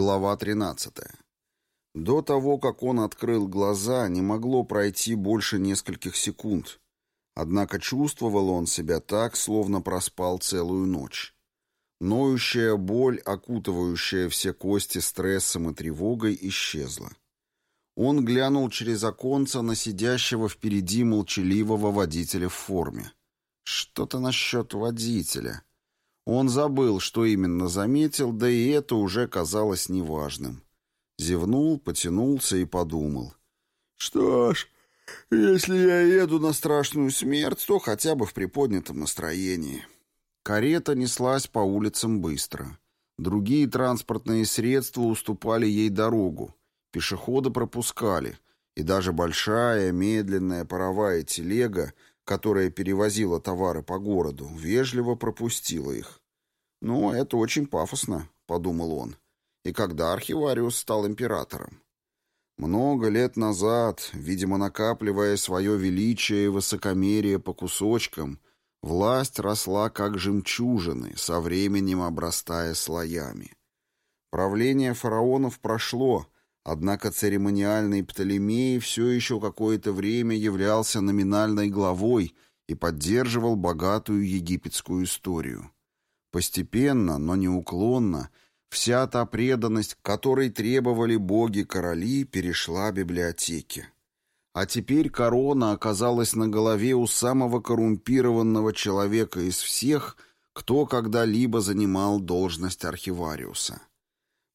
Глава 13. До того, как он открыл глаза, не могло пройти больше нескольких секунд. Однако чувствовал он себя так, словно проспал целую ночь. Ноющая боль, окутывающая все кости стрессом и тревогой, исчезла. Он глянул через оконца на сидящего впереди молчаливого водителя в форме. Что-то насчет водителя. Он забыл, что именно заметил, да и это уже казалось неважным. Зевнул, потянулся и подумал. «Что ж, если я еду на страшную смерть, то хотя бы в приподнятом настроении». Карета неслась по улицам быстро. Другие транспортные средства уступали ей дорогу. Пешеходы пропускали, и даже большая, медленная паровая телега, которая перевозила товары по городу, вежливо пропустила их. «Ну, это очень пафосно», — подумал он. «И когда архивариус стал императором?» Много лет назад, видимо, накапливая свое величие и высокомерие по кусочкам, власть росла как жемчужины, со временем обрастая слоями. Правление фараонов прошло, однако церемониальный Птолемей все еще какое-то время являлся номинальной главой и поддерживал богатую египетскую историю. Постепенно, но неуклонно, вся та преданность, которой требовали боги-короли, перешла библиотеке. А теперь корона оказалась на голове у самого коррумпированного человека из всех, кто когда-либо занимал должность архивариуса.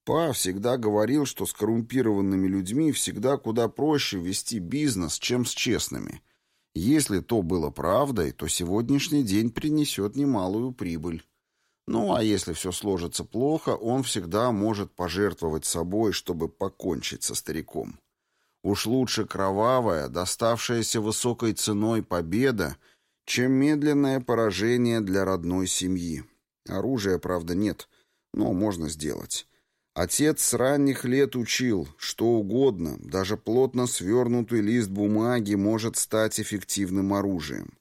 Па всегда говорил, что с коррумпированными людьми всегда куда проще вести бизнес, чем с честными. Если то было правдой, то сегодняшний день принесет немалую прибыль. Ну, а если все сложится плохо, он всегда может пожертвовать собой, чтобы покончить со стариком. Уж лучше кровавая, доставшаяся высокой ценой победа, чем медленное поражение для родной семьи. Оружия, правда, нет, но можно сделать. Отец с ранних лет учил, что угодно, даже плотно свернутый лист бумаги может стать эффективным оружием.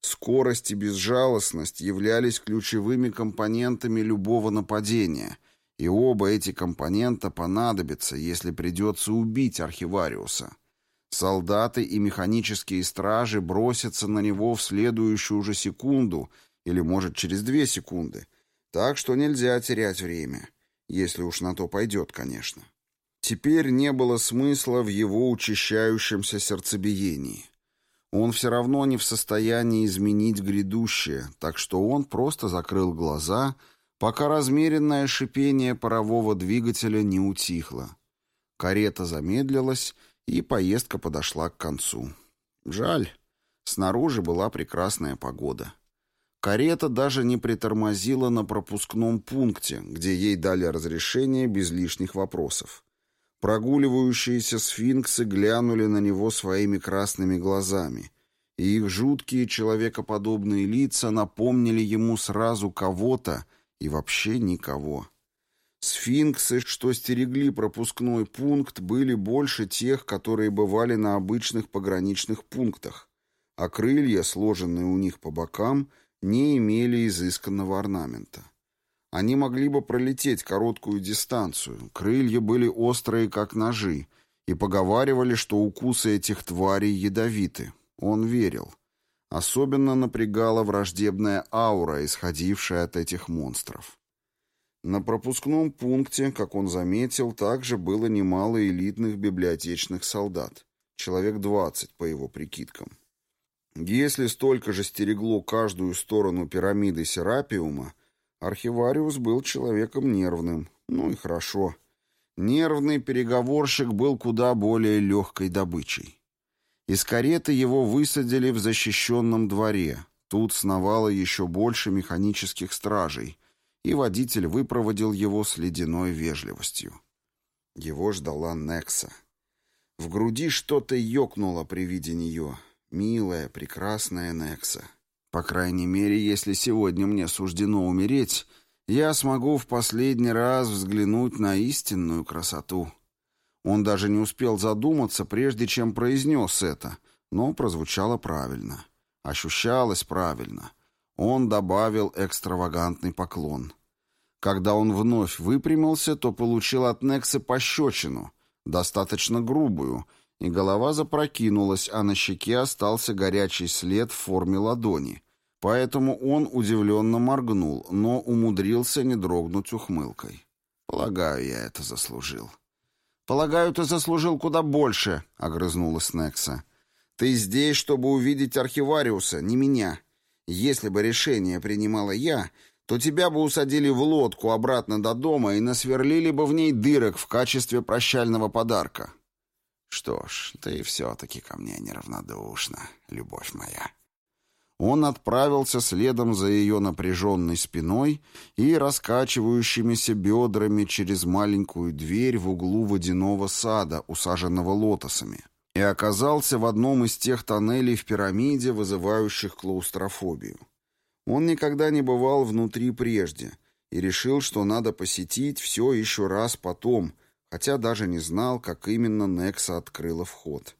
Скорость и безжалостность являлись ключевыми компонентами любого нападения, и оба эти компонента понадобятся, если придется убить архивариуса. Солдаты и механические стражи бросятся на него в следующую же секунду или, может, через две секунды, так что нельзя терять время, если уж на то пойдет, конечно. Теперь не было смысла в его учащающемся сердцебиении. Он все равно не в состоянии изменить грядущее, так что он просто закрыл глаза, пока размеренное шипение парового двигателя не утихло. Карета замедлилась, и поездка подошла к концу. Жаль, снаружи была прекрасная погода. Карета даже не притормозила на пропускном пункте, где ей дали разрешение без лишних вопросов. Прогуливающиеся сфинксы глянули на него своими красными глазами, и их жуткие человекоподобные лица напомнили ему сразу кого-то и вообще никого. Сфинксы, что стерегли пропускной пункт, были больше тех, которые бывали на обычных пограничных пунктах, а крылья, сложенные у них по бокам, не имели изысканного орнамента. Они могли бы пролететь короткую дистанцию, крылья были острые, как ножи, и поговаривали, что укусы этих тварей ядовиты. Он верил. Особенно напрягала враждебная аура, исходившая от этих монстров. На пропускном пункте, как он заметил, также было немало элитных библиотечных солдат. Человек двадцать, по его прикидкам. Если столько же стерегло каждую сторону пирамиды Серапиума, Архивариус был человеком нервным. Ну и хорошо. Нервный переговорщик был куда более легкой добычей. Из кареты его высадили в защищенном дворе. Тут сновало еще больше механических стражей, и водитель выпроводил его с ледяной вежливостью. Его ждала Некса. В груди что-то ёкнуло при виде нее. Милая, прекрасная Некса. По крайней мере, если сегодня мне суждено умереть, я смогу в последний раз взглянуть на истинную красоту. Он даже не успел задуматься, прежде чем произнес это, но прозвучало правильно. Ощущалось правильно. Он добавил экстравагантный поклон. Когда он вновь выпрямился, то получил от Некса пощечину, достаточно грубую, и голова запрокинулась, а на щеке остался горячий след в форме ладони. Поэтому он удивленно моргнул, но умудрился не дрогнуть ухмылкой. «Полагаю, я это заслужил». «Полагаю, ты заслужил куда больше», — огрызнулась Некса. «Ты здесь, чтобы увидеть архивариуса, не меня. Если бы решение принимала я, то тебя бы усадили в лодку обратно до дома и насверлили бы в ней дырок в качестве прощального подарка». «Что ж, ты все-таки ко мне неравнодушна, любовь моя». Он отправился следом за ее напряженной спиной и раскачивающимися бедрами через маленькую дверь в углу водяного сада, усаженного лотосами, и оказался в одном из тех тоннелей в пирамиде, вызывающих клаустрофобию. Он никогда не бывал внутри прежде и решил, что надо посетить все еще раз потом, хотя даже не знал, как именно Некса открыла вход.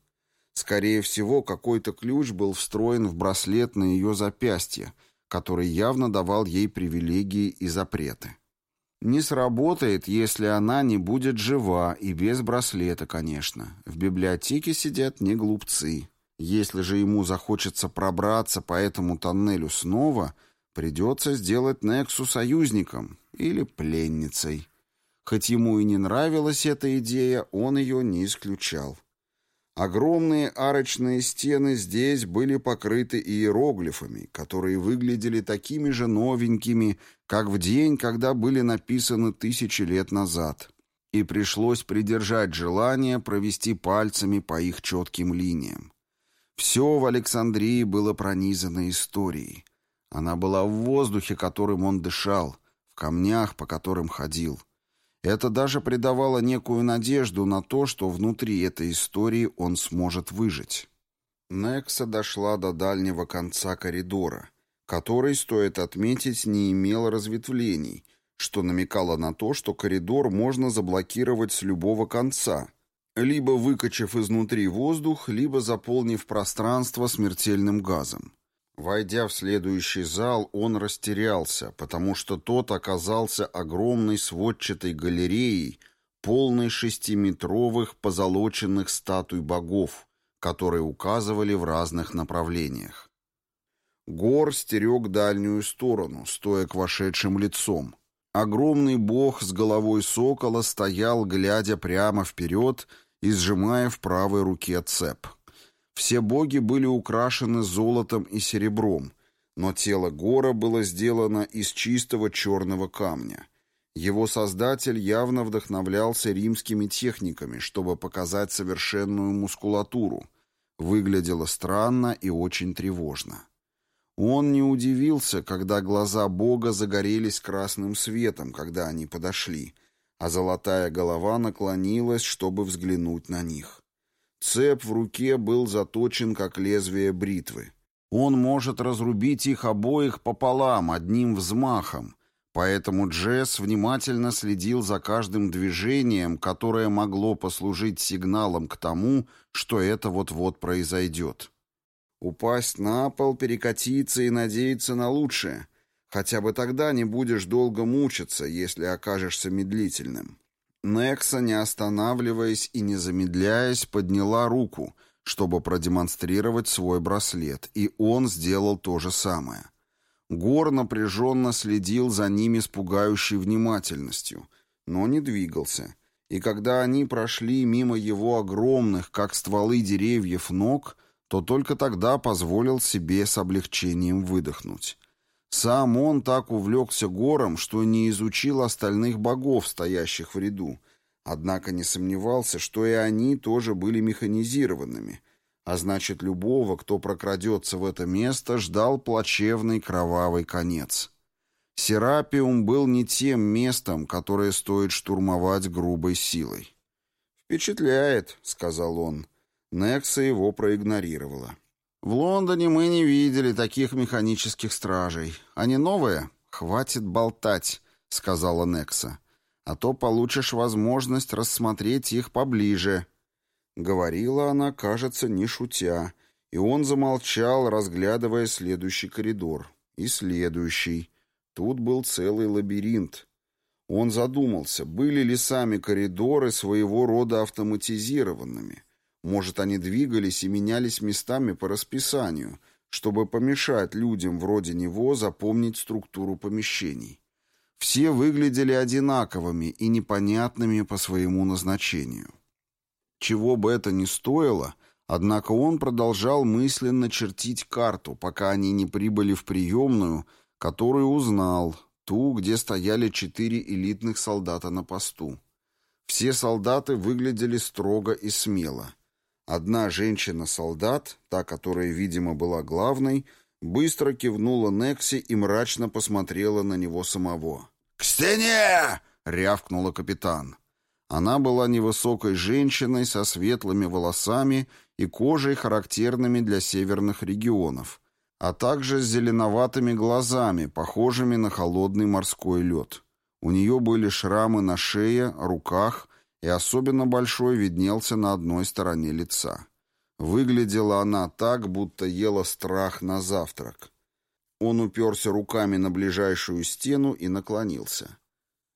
Скорее всего, какой-то ключ был встроен в браслет на ее запястье, который явно давал ей привилегии и запреты. Не сработает, если она не будет жива, и без браслета, конечно. В библиотеке сидят не глупцы. Если же ему захочется пробраться по этому тоннелю снова, придется сделать Нексу союзником или пленницей. Хоть ему и не нравилась эта идея, он ее не исключал. Огромные арочные стены здесь были покрыты иероглифами, которые выглядели такими же новенькими, как в день, когда были написаны тысячи лет назад. И пришлось придержать желание провести пальцами по их четким линиям. Все в Александрии было пронизано историей. Она была в воздухе, которым он дышал, в камнях, по которым ходил — это даже придавало некую надежду на то, что внутри этой истории он сможет выжить. Некса дошла до дальнего конца коридора, который, стоит отметить, не имел разветвлений, что намекало на то, что коридор можно заблокировать с любого конца, либо выкачав изнутри воздух, либо заполнив пространство смертельным газом. Войдя в следующий зал, он растерялся, потому что тот оказался огромной сводчатой галереей, полной шестиметровых позолоченных статуй богов, которые указывали в разных направлениях. Гор стерег дальнюю сторону, стоя к вошедшим лицом. Огромный бог с головой сокола стоял, глядя прямо вперед и сжимая в правой руке цеп. Все боги были украшены золотом и серебром, но тело Гора было сделано из чистого черного камня. Его создатель явно вдохновлялся римскими техниками, чтобы показать совершенную мускулатуру. Выглядело странно и очень тревожно. Он не удивился, когда глаза бога загорелись красным светом, когда они подошли, а золотая голова наклонилась, чтобы взглянуть на них. Цеп в руке был заточен, как лезвие бритвы. Он может разрубить их обоих пополам, одним взмахом. Поэтому Джесс внимательно следил за каждым движением, которое могло послужить сигналом к тому, что это вот-вот произойдет. Упасть на пол, перекатиться и надеяться на лучшее. Хотя бы тогда не будешь долго мучиться, если окажешься медлительным. Некса, не останавливаясь и не замедляясь, подняла руку, чтобы продемонстрировать свой браслет, и он сделал то же самое. Гор напряженно следил за ними с пугающей внимательностью, но не двигался, и когда они прошли мимо его огромных, как стволы деревьев, ног, то только тогда позволил себе с облегчением выдохнуть. Сам он так увлекся гором, что не изучил остальных богов, стоящих в ряду, однако не сомневался, что и они тоже были механизированными, а значит, любого, кто прокрадется в это место, ждал плачевный кровавый конец. Серапиум был не тем местом, которое стоит штурмовать грубой силой. «Впечатляет», — сказал он. Некса его проигнорировала. В Лондоне мы не видели таких механических стражей. Они новые? Хватит болтать, сказала Некса. А то получишь возможность рассмотреть их поближе. Говорила она, кажется, не шутя, и он замолчал, разглядывая следующий коридор. И следующий. Тут был целый лабиринт. Он задумался, были ли сами коридоры своего рода автоматизированными. Может, они двигались и менялись местами по расписанию, чтобы помешать людям вроде него запомнить структуру помещений. Все выглядели одинаковыми и непонятными по своему назначению. Чего бы это ни стоило, однако он продолжал мысленно чертить карту, пока они не прибыли в приемную, которую узнал, ту, где стояли четыре элитных солдата на посту. Все солдаты выглядели строго и смело. Одна женщина-солдат, та, которая, видимо, была главной, быстро кивнула Некси и мрачно посмотрела на него самого. «К стене!» — рявкнула капитан. Она была невысокой женщиной со светлыми волосами и кожей, характерными для северных регионов, а также с зеленоватыми глазами, похожими на холодный морской лед. У нее были шрамы на шее, руках, и особенно большой виднелся на одной стороне лица. Выглядела она так, будто ела страх на завтрак. Он уперся руками на ближайшую стену и наклонился.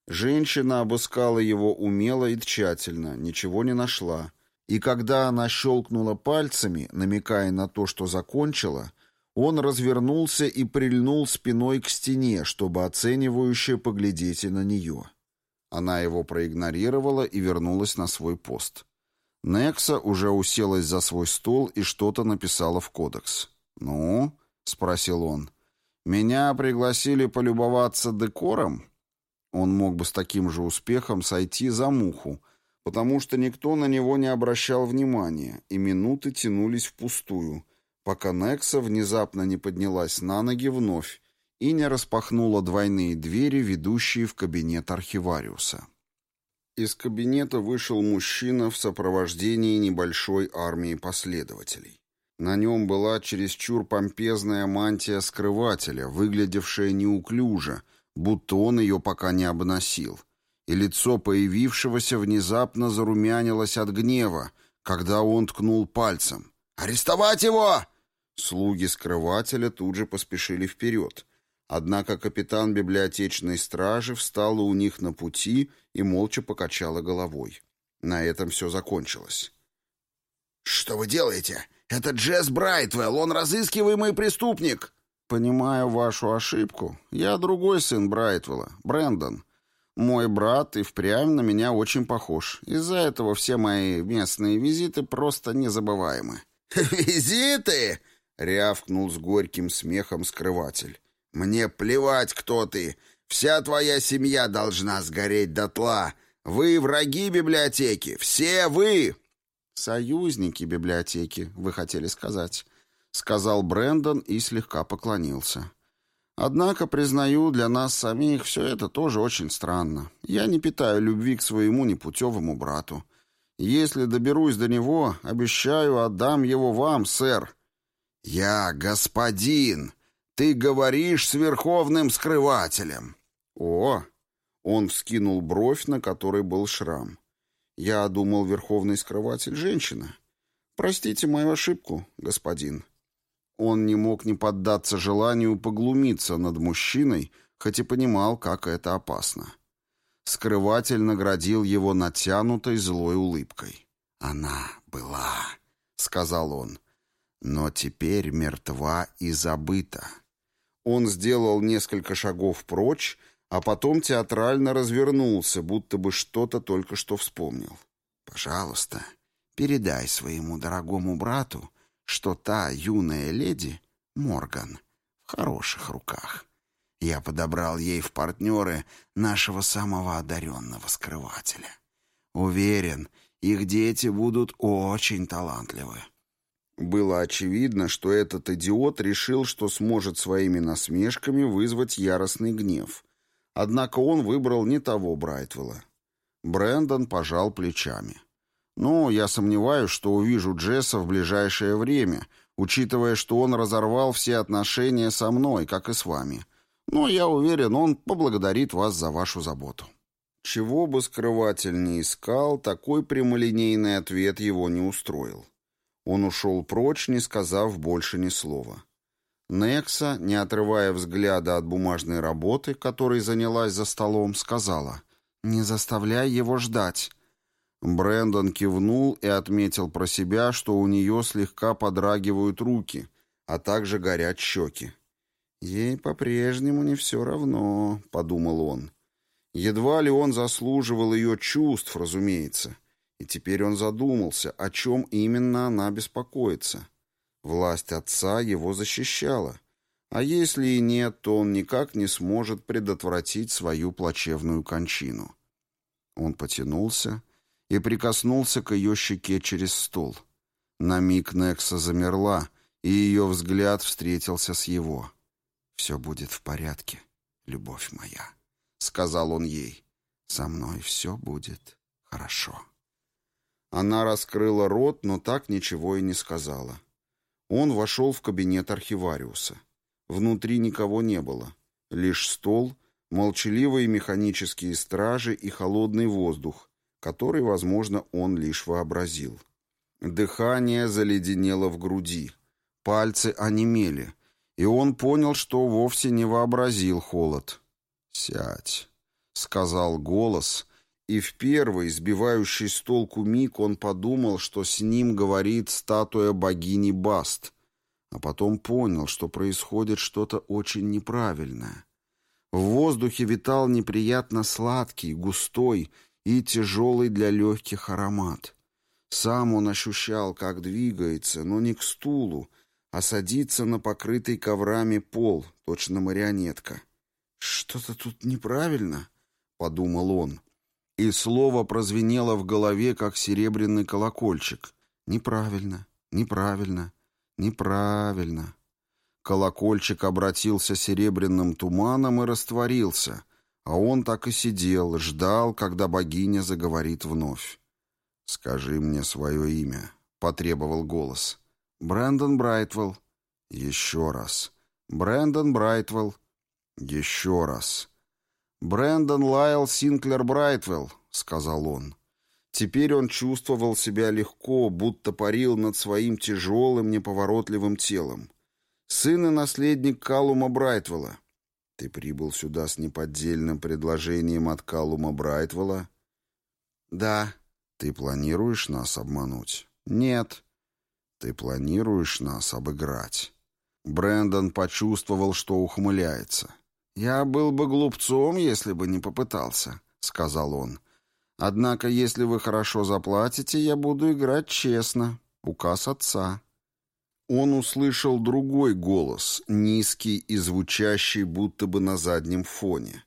Женщина обыскала его умело и тщательно, ничего не нашла. И когда она щелкнула пальцами, намекая на то, что закончила, он развернулся и прильнул спиной к стене, чтобы оценивающе поглядеть и на нее. Она его проигнорировала и вернулась на свой пост. Некса уже уселась за свой стол и что-то написала в кодекс. «Ну?» — спросил он. «Меня пригласили полюбоваться декором?» Он мог бы с таким же успехом сойти за муху, потому что никто на него не обращал внимания, и минуты тянулись впустую, пока Некса внезапно не поднялась на ноги вновь и не распахнула двойные двери, ведущие в кабинет архивариуса. Из кабинета вышел мужчина в сопровождении небольшой армии последователей. На нем была чересчур помпезная мантия скрывателя, выглядевшая неуклюже, будто он ее пока не обносил, и лицо появившегося внезапно зарумянилось от гнева, когда он ткнул пальцем. «Арестовать его!» Слуги скрывателя тут же поспешили вперед, однако капитан библиотечной стражи встала у них на пути и молча покачала головой. На этом все закончилось. «Что вы делаете?» «Это Джесс Брайтвелл, он разыскиваемый преступник!» «Понимаю вашу ошибку. Я другой сын Брайтвелла, Брэндон. Мой брат и впрямь на меня очень похож. Из-за этого все мои местные визиты просто незабываемы». «Визиты?» — рявкнул с горьким смехом скрыватель. «Мне плевать, кто ты. Вся твоя семья должна сгореть дотла. Вы враги библиотеки. Все вы!» «Союзники библиотеки, вы хотели сказать», — сказал Брэндон и слегка поклонился. «Однако, признаю, для нас самих все это тоже очень странно. Я не питаю любви к своему непутевому брату. Если доберусь до него, обещаю, отдам его вам, сэр». «Я господин. Ты говоришь с верховным скрывателем». «О!» — он вскинул бровь, на которой был шрам. Я думал, верховный скрыватель — женщина. Простите мою ошибку, господин. Он не мог не поддаться желанию поглумиться над мужчиной, хоть и понимал, как это опасно. Скрыватель наградил его натянутой злой улыбкой. «Она была», — сказал он, — «но теперь мертва и забыта». Он сделал несколько шагов прочь, а потом театрально развернулся, будто бы что-то только что вспомнил. «Пожалуйста, передай своему дорогому брату, что та юная леди, Морган, в хороших руках. Я подобрал ей в партнеры нашего самого одаренного скрывателя. Уверен, их дети будут очень талантливы». Было очевидно, что этот идиот решил, что сможет своими насмешками вызвать яростный гнев, Однако он выбрал не того Брайтвелла. Брэндон пожал плечами. «Ну, я сомневаюсь, что увижу Джесса в ближайшее время, учитывая, что он разорвал все отношения со мной, как и с вами. Но я уверен, он поблагодарит вас за вашу заботу». Чего бы скрыватель не искал, такой прямолинейный ответ его не устроил. Он ушел прочь, не сказав больше ни слова. Некса, не отрывая взгляда от бумажной работы, которой занялась за столом, сказала «Не заставляй его ждать». Брэндон кивнул и отметил про себя, что у нее слегка подрагивают руки, а также горят щеки. «Ей по-прежнему не все равно», — подумал он. Едва ли он заслуживал ее чувств, разумеется. И теперь он задумался, о чем именно она беспокоится. Власть отца его защищала. А если и нет, то он никак не сможет предотвратить свою плачевную кончину. Он потянулся и прикоснулся к ее щеке через стол. На миг Некса замерла, и ее взгляд встретился с его. «Все будет в порядке, любовь моя», — сказал он ей. «Со мной все будет хорошо». Она раскрыла рот, но так ничего и не сказала. Он вошел в кабинет архивариуса. Внутри никого не было. Лишь стол, молчаливые механические стражи и холодный воздух, который, возможно, он лишь вообразил. Дыхание заледенело в груди. Пальцы онемели, и он понял, что вовсе не вообразил холод. «Сядь», — сказал голос, и в первый, сбивающий с толку миг, он подумал, что с ним говорит статуя богини Баст, а потом понял, что происходит что-то очень неправильное. В воздухе витал неприятно сладкий, густой и тяжелый для легких аромат. Сам он ощущал, как двигается, но не к стулу, а садится на покрытый коврами пол, точно марионетка. «Что-то тут неправильно», — подумал он. И слово прозвенело в голове, как серебряный колокольчик. Неправильно, неправильно, неправильно. Колокольчик обратился серебряным туманом и растворился, а он так и сидел, ждал, когда богиня заговорит вновь. «Скажи мне свое имя», — потребовал голос. «Брэндон Брайтвелл». «Еще раз». «Брэндон Брайтвелл». «Еще раз». «Брэндон Лайл Синклер Брайтвелл», — сказал он. Теперь он чувствовал себя легко, будто парил над своим тяжелым, неповоротливым телом. Сын и наследник Калума Брайтвелла. Ты прибыл сюда с неподдельным предложением от Калума Брайтвелла? Да. Ты планируешь нас обмануть? Нет. Ты планируешь нас обыграть? Брэндон почувствовал, что ухмыляется. «Я был бы глупцом, если бы не попытался», — сказал он. «Однако, если вы хорошо заплатите, я буду играть честно. Указ отца». Он услышал другой голос, низкий и звучащий будто бы на заднем фоне.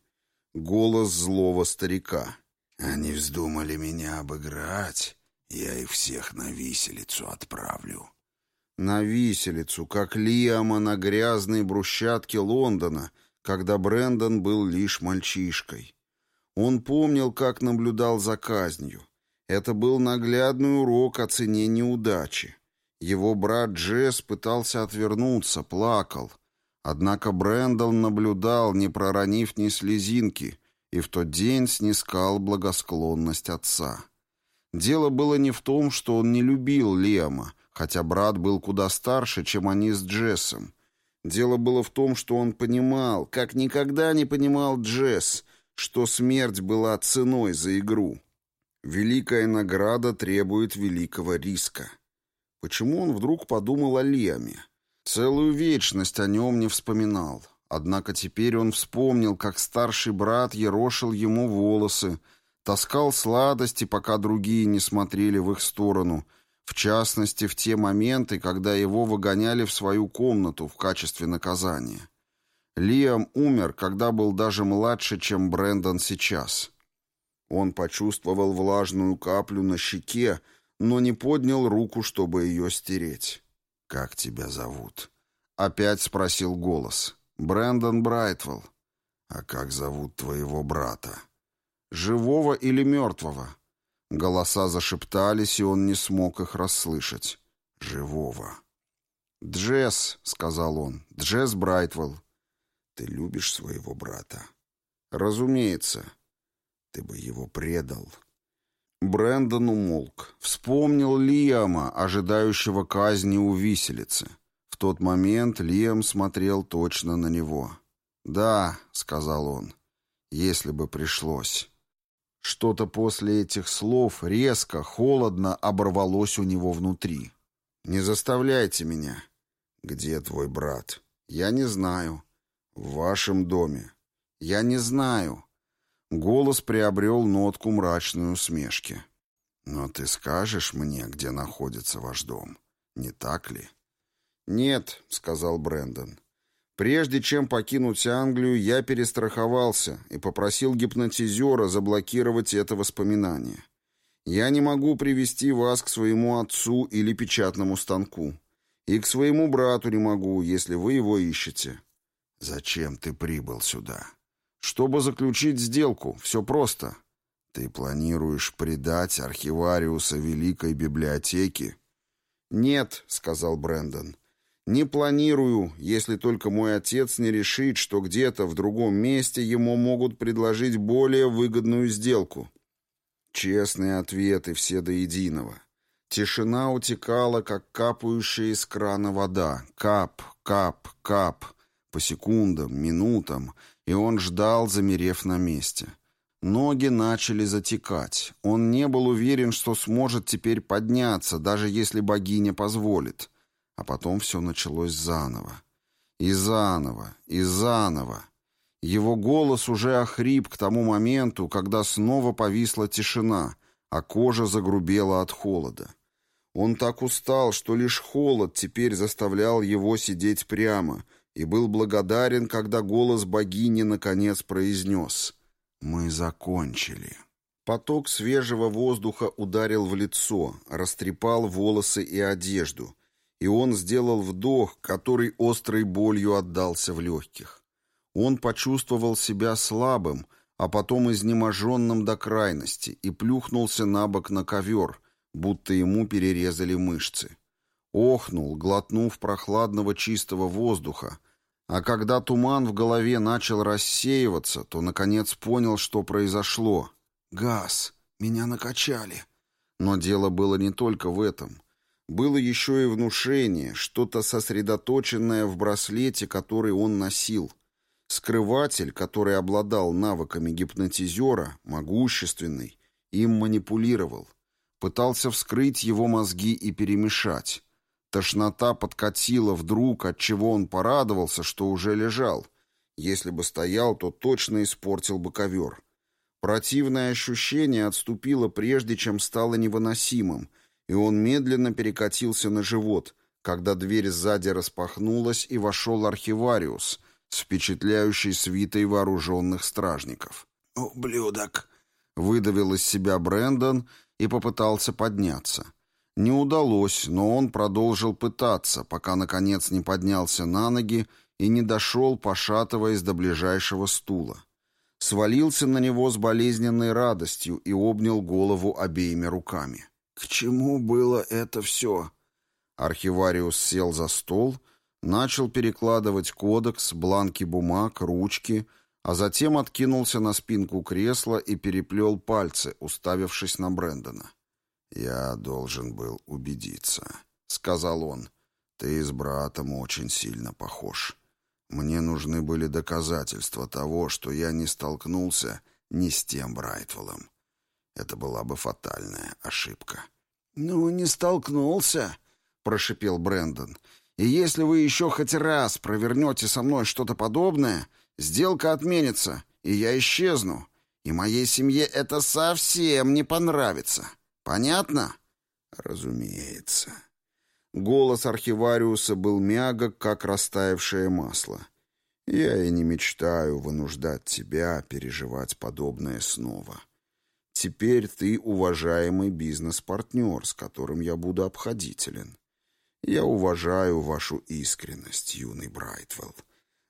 Голос злого старика. «Они вздумали меня обыграть, я их всех на виселицу отправлю». На виселицу, как Лиама на грязной брусчатке Лондона, когда Брендон был лишь мальчишкой. Он помнил, как наблюдал за казнью. Это был наглядный урок о цене неудачи. Его брат Джесс пытался отвернуться, плакал. Однако Брэндон наблюдал, не проронив ни слезинки, и в тот день снискал благосклонность отца. Дело было не в том, что он не любил Лема, хотя брат был куда старше, чем они с Джессом, Дело было в том, что он понимал, как никогда не понимал Джесс, что смерть была ценой за игру. Великая награда требует великого риска. Почему он вдруг подумал о Леме? Целую вечность о нем не вспоминал. Однако теперь он вспомнил, как старший брат ерошил ему волосы, таскал сладости, пока другие не смотрели в их сторону — в частности, в те моменты, когда его выгоняли в свою комнату в качестве наказания. Лиам умер, когда был даже младше, чем Брэндон сейчас. Он почувствовал влажную каплю на щеке, но не поднял руку, чтобы ее стереть. «Как тебя зовут?» — опять спросил голос. «Брэндон Брайтвелл». «А как зовут твоего брата?» «Живого или мертвого?» Голоса зашептались, и он не смог их расслышать. Живого. «Джесс», — сказал он, — «Джесс Брайтвелл». «Ты любишь своего брата?» «Разумеется». «Ты бы его предал». Брэндон умолк. Вспомнил Лиама, ожидающего казни у виселицы. В тот момент Лиам смотрел точно на него. «Да», — сказал он, — «если бы пришлось». Что-то после этих слов резко, холодно оборвалось у него внутри. «Не заставляйте меня». «Где твой брат?» «Я не знаю». «В вашем доме». «Я не знаю». Голос приобрел нотку мрачной усмешки. «Но ты скажешь мне, где находится ваш дом, не так ли?» «Нет», — сказал Брэндон. «Прежде чем покинуть Англию, я перестраховался и попросил гипнотизера заблокировать это воспоминание. Я не могу привести вас к своему отцу или печатному станку. И к своему брату не могу, если вы его ищете». «Зачем ты прибыл сюда?» «Чтобы заключить сделку. Все просто». «Ты планируешь предать архивариуса Великой Библиотеки?» «Нет», — сказал Брэндон. Не планирую, если только мой отец не решит, что где-то в другом месте ему могут предложить более выгодную сделку. Честные ответы все до единого. Тишина утекала, как капающая из крана вода. Кап, кап, кап. По секундам, минутам. И он ждал, замерев на месте. Ноги начали затекать. Он не был уверен, что сможет теперь подняться, даже если богиня позволит. А потом все началось заново. И заново, и заново. Его голос уже охрип к тому моменту, когда снова повисла тишина, а кожа загрубела от холода. Он так устал, что лишь холод теперь заставлял его сидеть прямо, и был благодарен, когда голос богини наконец произнес «Мы закончили». Поток свежего воздуха ударил в лицо, растрепал волосы и одежду, и он сделал вдох, который острой болью отдался в легких. Он почувствовал себя слабым, а потом изнеможенным до крайности и плюхнулся на бок на ковер, будто ему перерезали мышцы. Охнул, глотнув прохладного чистого воздуха, а когда туман в голове начал рассеиваться, то, наконец, понял, что произошло. «Газ! Меня накачали!» Но дело было не только в этом — было еще и внушение, что-то сосредоточенное в браслете, который он носил. Скрыватель, который обладал навыками гипнотизера, могущественный, им манипулировал. Пытался вскрыть его мозги и перемешать. Тошнота подкатила вдруг, от чего он порадовался, что уже лежал. Если бы стоял, то точно испортил бы ковер. Противное ощущение отступило прежде, чем стало невыносимым — и он медленно перекатился на живот, когда дверь сзади распахнулась и вошел архивариус с впечатляющей свитой вооруженных стражников. «Ублюдок!» — выдавил из себя Брэндон и попытался подняться. Не удалось, но он продолжил пытаться, пока, наконец, не поднялся на ноги и не дошел, пошатываясь до ближайшего стула. Свалился на него с болезненной радостью и обнял голову обеими руками. К чему было это все? Архивариус сел за стол, начал перекладывать кодекс, бланки бумаг, ручки, а затем откинулся на спинку кресла и переплел пальцы, уставившись на Брэндона. «Я должен был убедиться», — сказал он. «Ты с братом очень сильно похож. Мне нужны были доказательства того, что я не столкнулся ни с тем Брайтвеллом. Это была бы фатальная ошибка. «Ну, не столкнулся», — прошипел Брэндон. «И если вы еще хоть раз провернете со мной что-то подобное, сделка отменится, и я исчезну. И моей семье это совсем не понравится. Понятно?» «Разумеется». Голос архивариуса был мягок, как растаявшее масло. «Я и не мечтаю вынуждать тебя переживать подобное снова». Теперь ты уважаемый бизнес-партнер, с которым я буду обходителен. Я уважаю вашу искренность, юный Брайтвелл.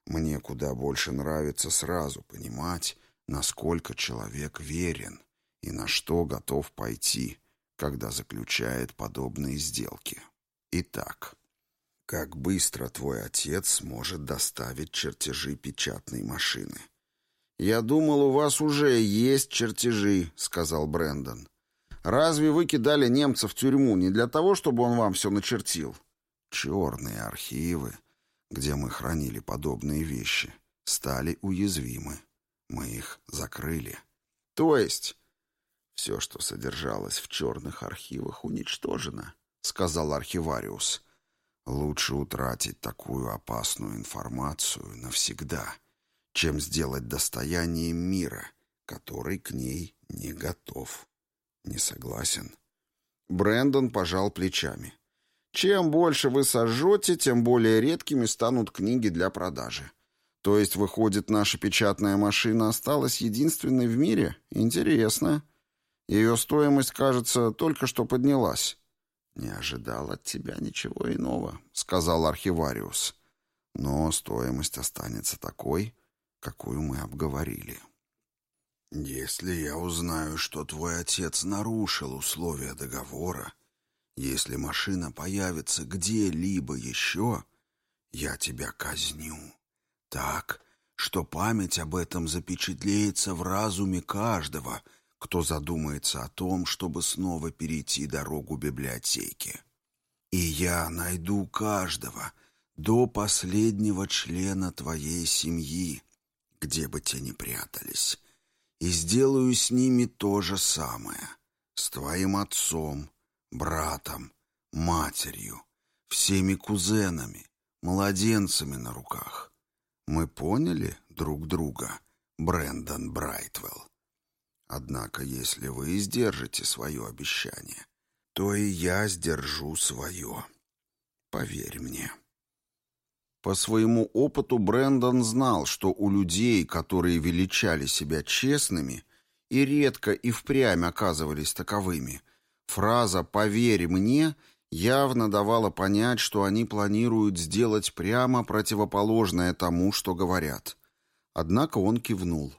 Мне куда больше нравится сразу понимать, насколько человек верен и на что готов пойти, когда заключает подобные сделки. Итак, как быстро твой отец сможет доставить чертежи печатной машины? «Я думал, у вас уже есть чертежи», — сказал Брэндон. «Разве вы кидали немца в тюрьму не для того, чтобы он вам все начертил?» черные архивы, где мы хранили подобные вещи, стали уязвимы. Мы их закрыли. То есть все, что содержалось в черных архивах, уничтожено, сказал архивариус. Лучше утратить такую опасную информацию навсегда, чем сделать достоянием мира, который к ней не готов. Не согласен? Брендон пожал плечами. Чем больше вы сожжете, тем более редкими станут книги для продажи. То есть, выходит, наша печатная машина осталась единственной в мире? Интересно. Ее стоимость, кажется, только что поднялась. «Не ожидал от тебя ничего иного», — сказал архивариус. «Но стоимость останется такой, какую мы обговорили». «Если я узнаю, что твой отец нарушил условия договора, если машина появится где-либо еще, я тебя казню. Так, что память об этом запечатлеется в разуме каждого, кто задумается о том, чтобы снова перейти дорогу библиотеки. И я найду каждого до последнего члена твоей семьи, где бы те ни прятались, и сделаю с ними то же самое, с твоим отцом, братом, матерью, всеми кузенами, младенцами на руках. Мы поняли друг друга, Брэндон Брайтвелл? Однако, если вы сдержите свое обещание, то и я сдержу свое. Поверь мне. По своему опыту Брэндон знал, что у людей, которые величали себя честными и редко и впрямь оказывались таковыми, фраза «поверь мне» явно давала понять, что они планируют сделать прямо противоположное тому, что говорят. Однако он кивнул.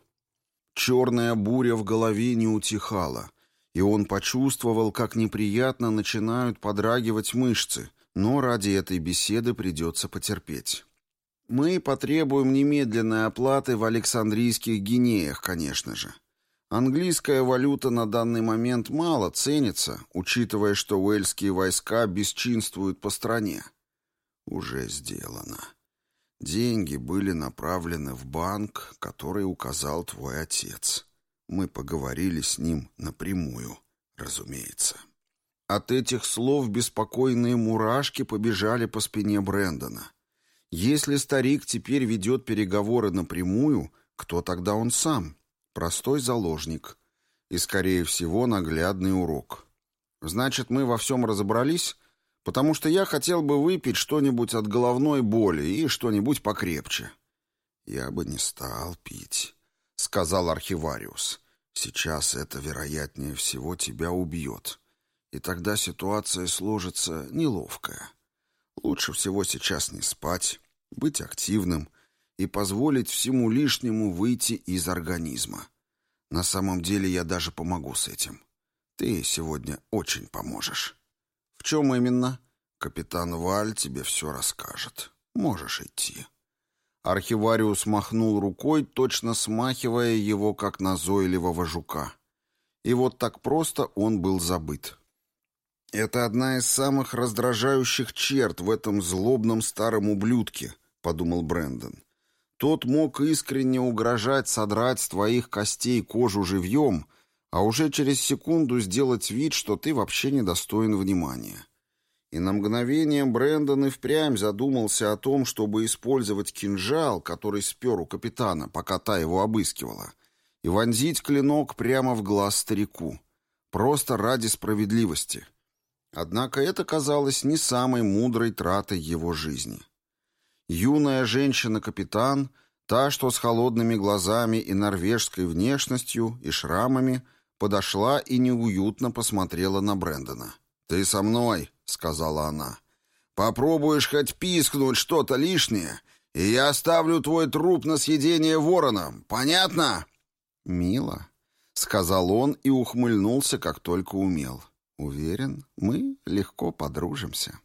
Черная буря в голове не утихала, и он почувствовал, как неприятно начинают подрагивать мышцы, но ради этой беседы придется потерпеть. Мы потребуем немедленной оплаты в Александрийских гинеях, конечно же. Английская валюта на данный момент мало ценится, учитывая, что уэльские войска бесчинствуют по стране. Уже сделано. Деньги были направлены в банк, который указал твой отец. Мы поговорили с ним напрямую, разумеется. От этих слов беспокойные мурашки побежали по спине Брэндона. Если старик теперь ведет переговоры напрямую, кто тогда он сам? Простой заложник. И, скорее всего, наглядный урок. Значит, мы во всем разобрались? потому что я хотел бы выпить что-нибудь от головной боли и что-нибудь покрепче». «Я бы не стал пить», — сказал архивариус. «Сейчас это, вероятнее всего, тебя убьет. И тогда ситуация сложится неловкая. Лучше всего сейчас не спать, быть активным и позволить всему лишнему выйти из организма. На самом деле я даже помогу с этим. Ты сегодня очень поможешь». «В чем именно?» «Капитан Валь тебе все расскажет. Можешь идти». Архивариус махнул рукой, точно смахивая его, как назойливого жука. И вот так просто он был забыт. «Это одна из самых раздражающих черт в этом злобном старом ублюдке», — подумал Брэндон. «Тот мог искренне угрожать содрать с твоих костей кожу живьем, — а уже через секунду сделать вид, что ты вообще недостоин внимания. И на мгновение Брэндон и впрямь задумался о том, чтобы использовать кинжал, который спер у капитана, пока та его обыскивала, и вонзить клинок прямо в глаз старику. Просто ради справедливости. Однако это казалось не самой мудрой тратой его жизни. Юная женщина-капитан, та, что с холодными глазами и норвежской внешностью, и шрамами, подошла и неуютно посмотрела на Брэндона. «Ты со мной», — сказала она. «Попробуешь хоть пискнуть что-то лишнее, и я оставлю твой труп на съедение вороном. Понятно?» «Мило», — сказал он и ухмыльнулся, как только умел. «Уверен, мы легко подружимся».